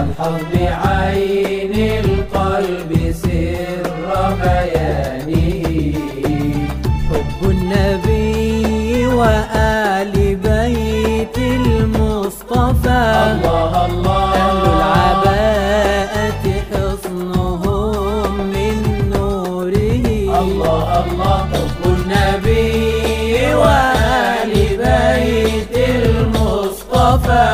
فالحظ بعين القلب سر بيانه حب النبي وآل بيت المصطفى الله الله أهل العباءة حصنهم من نوره الله الله حب النبي وآل بيت المصطفى.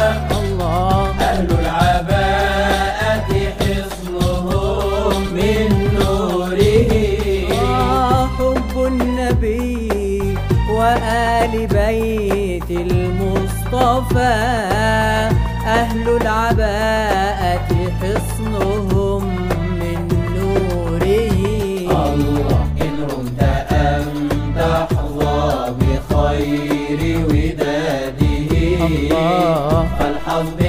وآل بيت المصطفى أهل العباءة حصنهم من نوره الله إن رمت أن تحظى بخير وداده الله. فالحظ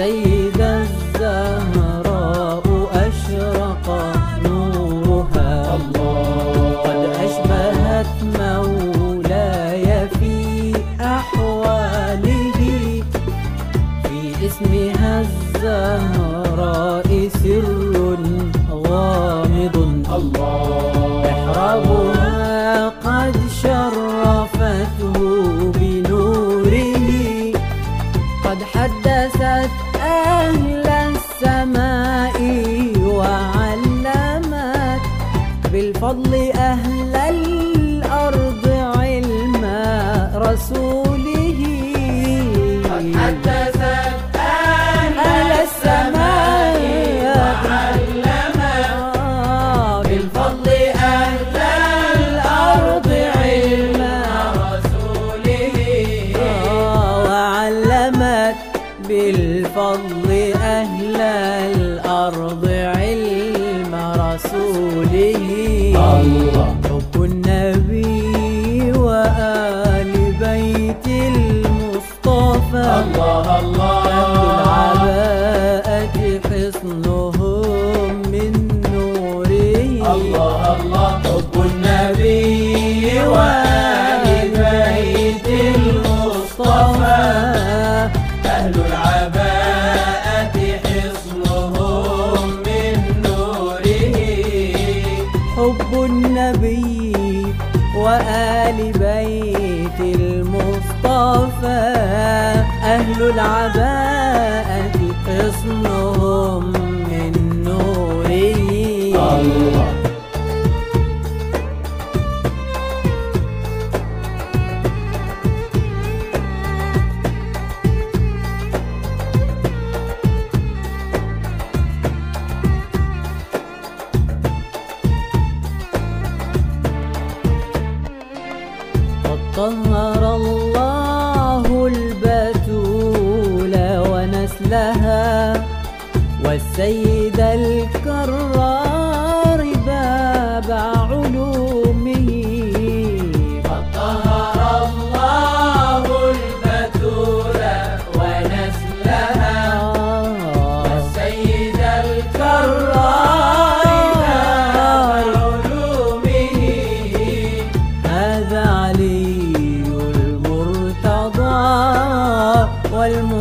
السيدة الزهراء أشرق نورها. قد أشبهت مولاي في أحواله. في اسمها الزهراء سر غامض. الله بالفضل أهل الأرض علم رسوله. الله. حب النبي وآل بيت المصطفى. الله الله. المصطفى أهل العباءة والسيد الكرار باب علومه. قد طهر الله البتول ونسلها. والسيد الكرار باب علومه. هذا علي المرتضى والمختفى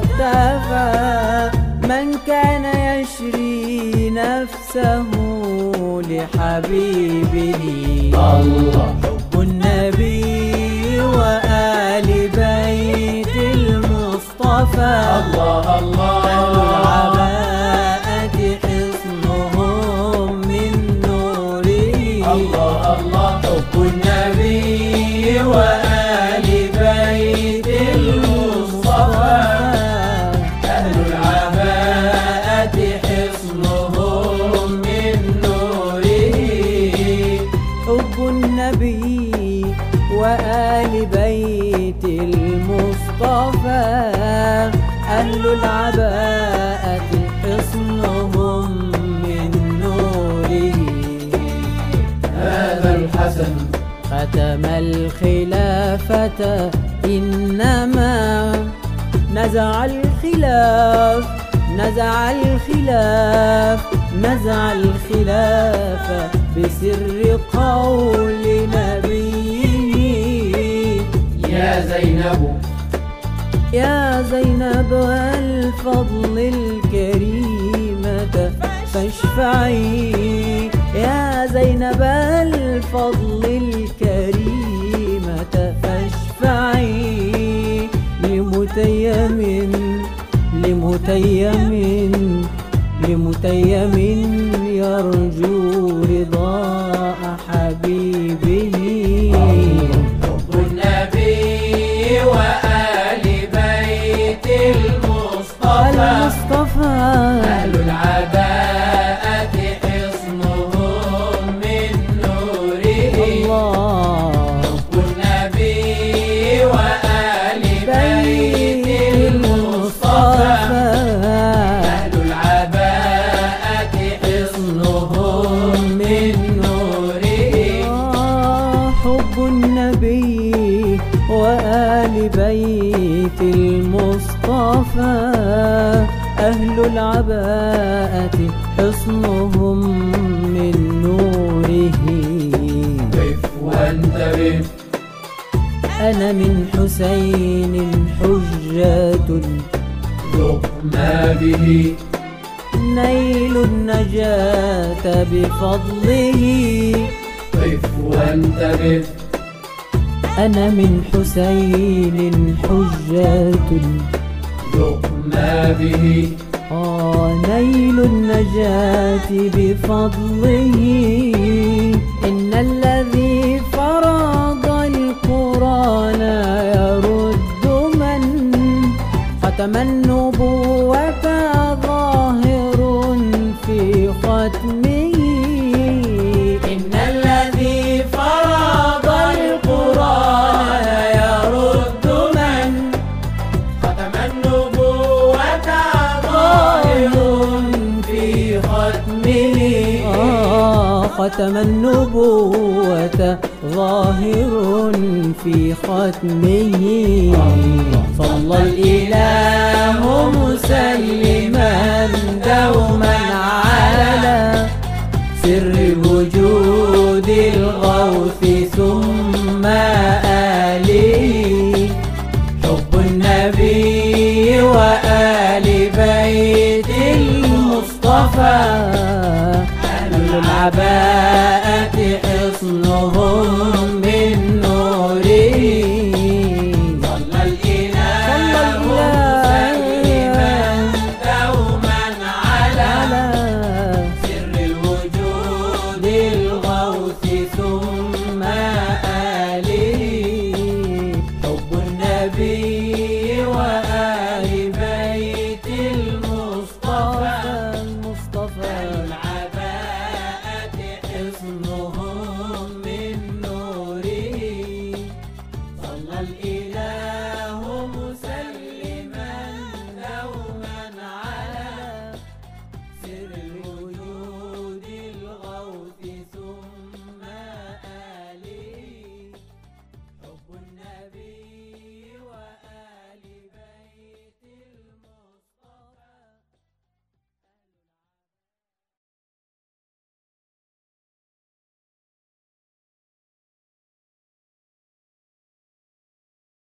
نفسه لحبيبه. الله. حب النبي وآل بيت المصطفى. الله الله. حب النبي وآل بيت المصطفى. أهل العباءة حصنهم من نوره. هذا الحسن ختم الخلافة إنما نزع الخلاف نزع الخلاف نزع الخلاف بسر قول نبيه يا زينب. يا زينب الفضل الكريمة فاشفعي يا زينب الفضل الكريمة فاشفعي لمتيم لمتيم لمتيم يرجو رضاء أهل العباءة حصنهم من نوره. قف وأنتبه؟ أنا من حسين حجة. ذق ما به. نيل النجاة بفضله. قف وأنتبه؟ أنا من حسين حجة. ذق ما به آه نيل النجاة بفضله إن الذي فرض القرآن يرد من ختم ختم النبوة ظاهر في ختمه. صلى الإله مسلما دوما على سر وجود الغوث حصنهم